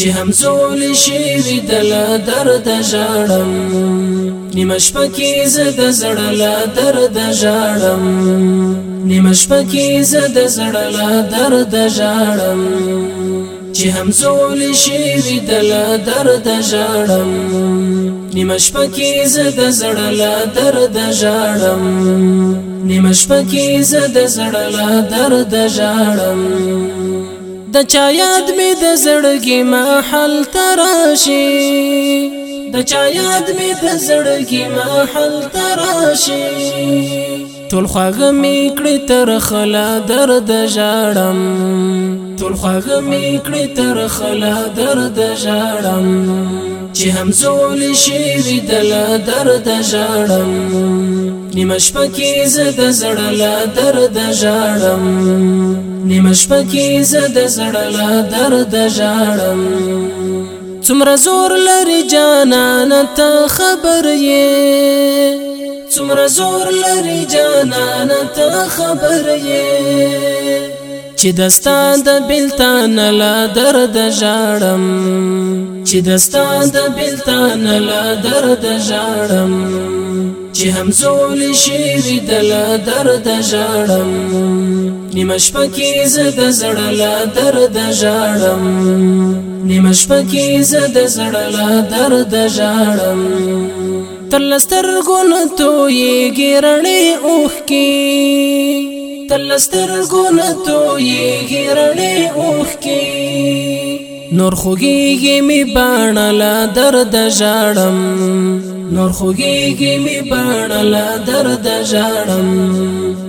چې همزول شي ویدل درد ژړم نیمش پکې زد زړل درد ژړم نیمش پکې زد زړل درد ژړم چې همزول شي ویدل درد ژړم نیمش پکې زد زړل درد ژړم نیمش پکې زد زړل درد ژړم د چا یاد می د زړګي محل تراشي د چا یاد می د زړګي محل تراشي ټول خواغه می کړی تر خلا درد ژړم ټول خواغه می کړی تر خلا درد ژړم چې همزول شي ویدل درد ژړم نیمه شپه کې زه د زړه لا درد ژړم نیمه شپه کې زه د زړه لا درد ژړم څومره زور لري جانانه ته خبر یې څومره زور لري جانان ته خبر یې چې دستان د بلتان لا درد ژړم چې دستا د بلتان لا درد ژړم چې همزول شي د لا درد ژړم نیمش پکې زه د زړه لا درد ژړم نیمش پکې زه د زړه لا درد ژړم تلستر ګون تو یې ګرړې اوخ کې تلستر ګون تو یې ګرړې اوخ کې نور خوږیږي می باڼلا درد ژاړم نور خوږیږي می باڼلا درد ژاړم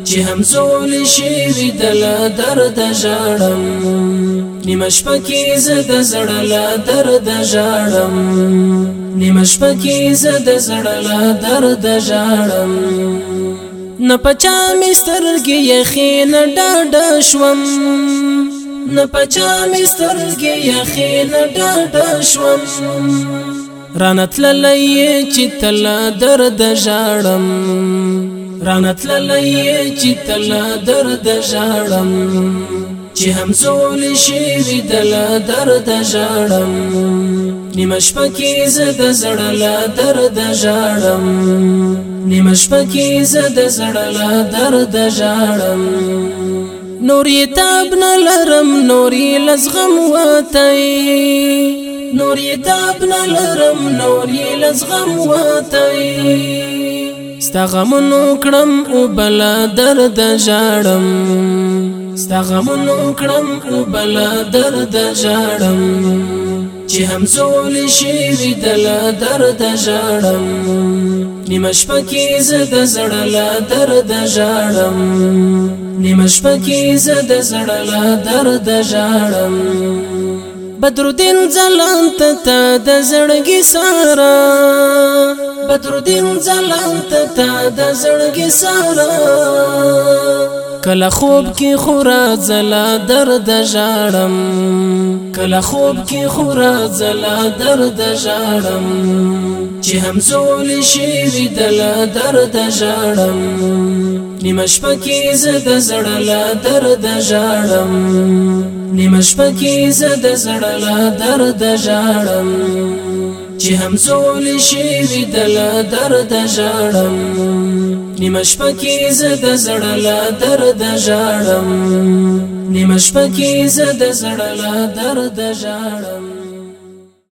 چې همزول شي ودل درد ژاړم نیمش پکې زد زړلا درد ژاړم نیمش پکې زد زړلا درد ژاړم نه پچا مسترګي یخین ډډ شوم نه پچا مسترګي یخې نه ډاډ شوم رانت للای چې تل درد ژاړم رانت للای چې تل درد ژاړم چې هم زول شي دل درد ژاړم نیمش پکې زد زړل درد ژاړم نیمش پکې زد زړل درد ژاړم نورې تاب نه لرم نورې لزغم واتای نورې تاب نه لرم نورې لزغم واتای ستغمونو کړم او بلا درد ژاړم ستغمونو کړم او بلا درد ژاړم چې همزول شي دل درد ژړم نیمه شپه کې زه د زړه درد ژړم نیمه شپه کې زه د زړه له درده ژاړم بدرالدین ځلاند ته د زړګي سارا بدرالدین ځلاند ته د زړګي سارا کله خوب کې خورا زلا درد ژاړم کله خوب کې خورا زلا درد ژاړم چې همزول شي ویدل درد ژاړم نیمش پکې زد زړل درد ژاړم نیمش پکې زد زړل درد ژاړم چې همزول شي دل درد ژړم نیمش پکې زد زړل درد ژړم نیمش پکې زد زړل درد ژړم